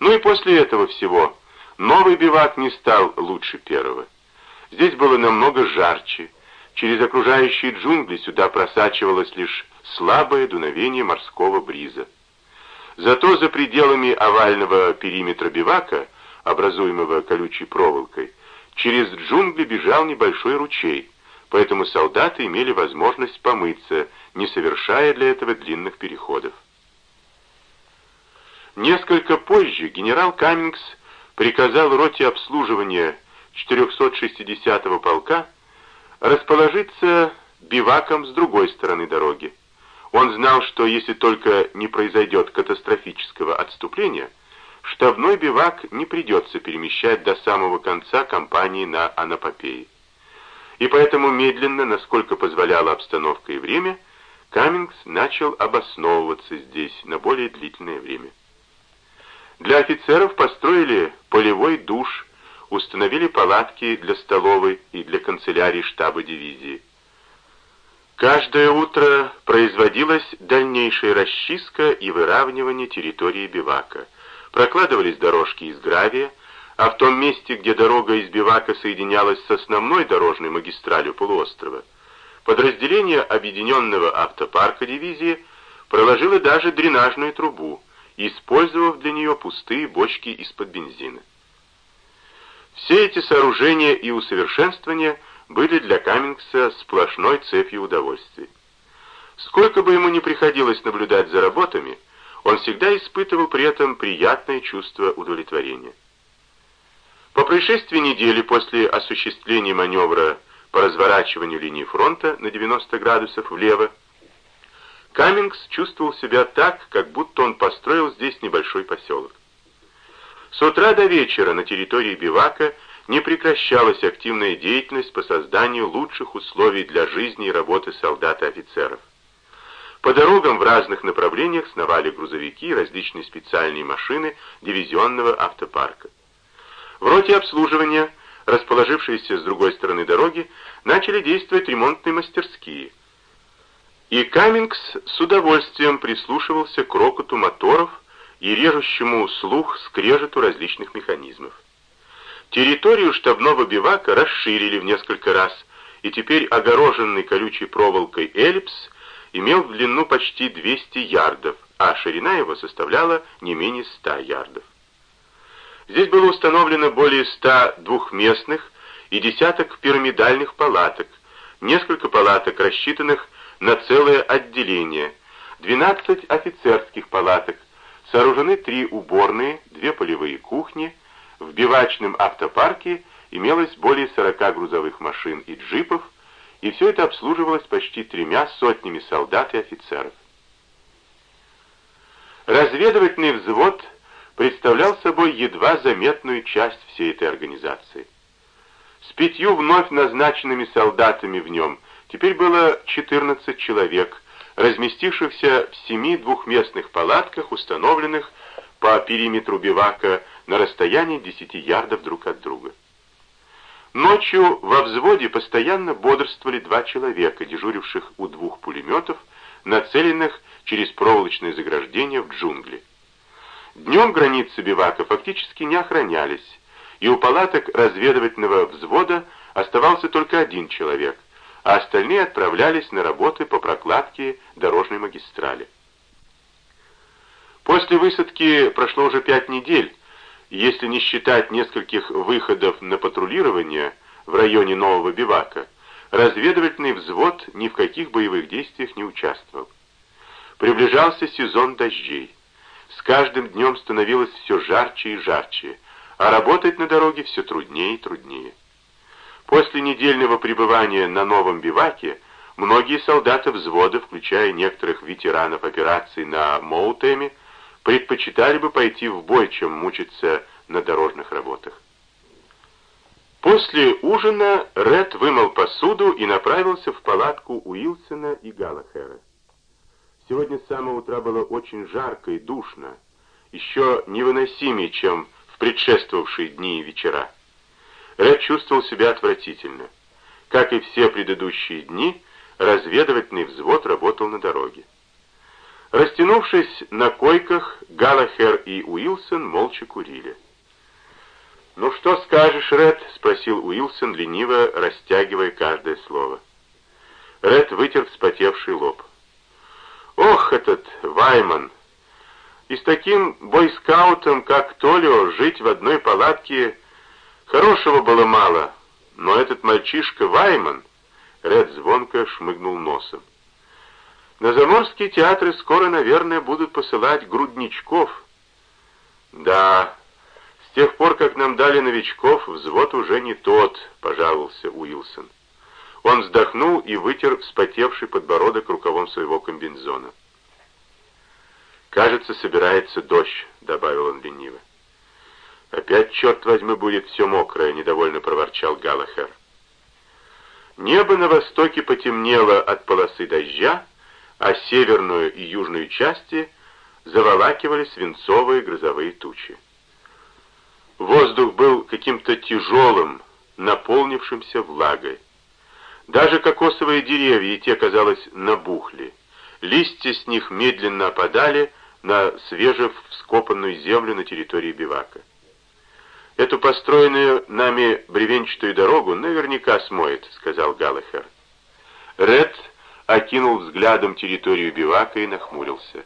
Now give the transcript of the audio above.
Ну и после этого всего новый бивак не стал лучше первого. Здесь было намного жарче. Через окружающие джунгли сюда просачивалось лишь слабое дуновение морского бриза. Зато за пределами овального периметра бивака, образуемого колючей проволокой, через джунгли бежал небольшой ручей, поэтому солдаты имели возможность помыться, не совершая для этого длинных переходов. Несколько позже генерал Каммингс приказал роте обслуживания 460-го полка расположиться биваком с другой стороны дороги. Он знал, что если только не произойдет катастрофического отступления, штабной бивак не придется перемещать до самого конца кампании на Анапопее. И поэтому медленно, насколько позволяла обстановка и время, Каммингс начал обосновываться здесь на более длительное время. Для офицеров построили полевой душ, установили палатки для столовой и для канцелярии штаба дивизии. Каждое утро производилась дальнейшая расчистка и выравнивание территории бивака. Прокладывались дорожки из гравия, а в том месте, где дорога из бивака соединялась с основной дорожной магистралью полуострова, подразделение объединенного автопарка дивизии проложило даже дренажную трубу, использовав для нее пустые бочки из-под бензина. Все эти сооружения и усовершенствования были для Каммингса сплошной цепью удовольствий. Сколько бы ему ни приходилось наблюдать за работами, он всегда испытывал при этом приятное чувство удовлетворения. По происшествии недели после осуществления маневра по разворачиванию линии фронта на 90 градусов влево, Каммингс чувствовал себя так, как будто он построил здесь небольшой поселок. С утра до вечера на территории бивака не прекращалась активная деятельность по созданию лучших условий для жизни и работы солдат и офицеров. По дорогам в разных направлениях сновали грузовики и различные специальные машины дивизионного автопарка. В роте обслуживания, расположившиеся с другой стороны дороги, начали действовать ремонтные мастерские – и Каммингс с удовольствием прислушивался к рокоту моторов и режущему слух скрежету различных механизмов. Территорию штабного бивака расширили в несколько раз, и теперь огороженный колючей проволокой эллипс имел в длину почти 200 ярдов, а ширина его составляла не менее 100 ярдов. Здесь было установлено более 100 двухместных и десяток пирамидальных палаток, несколько палаток, рассчитанных на целое отделение, 12 офицерских палаток, сооружены три уборные, две полевые кухни, в бивачном автопарке имелось более 40 грузовых машин и джипов, и все это обслуживалось почти тремя сотнями солдат и офицеров. Разведывательный взвод представлял собой едва заметную часть всей этой организации. С пятью вновь назначенными солдатами в нем – Теперь было 14 человек, разместившихся в семи двухместных палатках, установленных по периметру бивака на расстоянии 10 ярдов друг от друга. Ночью во взводе постоянно бодрствовали два человека, дежуривших у двух пулеметов, нацеленных через проволочное заграждение в джунгли. Днем границы бивака фактически не охранялись, и у палаток разведывательного взвода оставался только один человек — а остальные отправлялись на работы по прокладке дорожной магистрали. После высадки прошло уже пять недель, если не считать нескольких выходов на патрулирование в районе Нового Бивака, разведывательный взвод ни в каких боевых действиях не участвовал. Приближался сезон дождей. С каждым днем становилось все жарче и жарче, а работать на дороге все труднее и труднее. После недельного пребывания на новом биваке многие солдаты взвода, включая некоторых ветеранов операций на Моутеме, предпочитали бы пойти в бой, чем мучиться на дорожных работах. После ужина Ред вымыл посуду и направился в палатку Уилсона и Галлахера. Сегодня с самого утра было очень жарко и душно, еще невыносимее, чем в предшествовавшие дни и вечера. Ред чувствовал себя отвратительно. Как и все предыдущие дни, разведывательный взвод работал на дороге. Растянувшись на койках, Галахер и Уилсон молча курили. «Ну что скажешь, Ред?» — спросил Уилсон, лениво растягивая каждое слово. Ред вытер вспотевший лоб. «Ох, этот Вайман! И с таким бойскаутом, как Толио, жить в одной палатке хорошего было мало. Но этот мальчишка Вайман...» Ред звонко шмыгнул носом. «На заморские театры скоро, наверное, будут посылать грудничков». «Да, с тех пор, как нам дали новичков, взвод уже не тот», — пожаловался Уилсон. Он вздохнул и вытер вспотевший подбородок рукавом своего комбинзона. «Кажется, собирается дождь», — добавил он лениво. «Опять, черт возьми, будет все мокрое», — недовольно проворчал Галахер. Небо на востоке потемнело от полосы дождя, а северную и южную части заволакивали свинцовые грозовые тучи. Воздух был каким-то тяжелым, наполнившимся влагой. Даже кокосовые деревья, и те, казалось, набухли. Листья с них медленно опадали на свежевскопанную землю на территории бивака. «Эту построенную нами бревенчатую дорогу наверняка смоет», — сказал Галлахер. Ред окинул взглядом территорию бивака и нахмурился.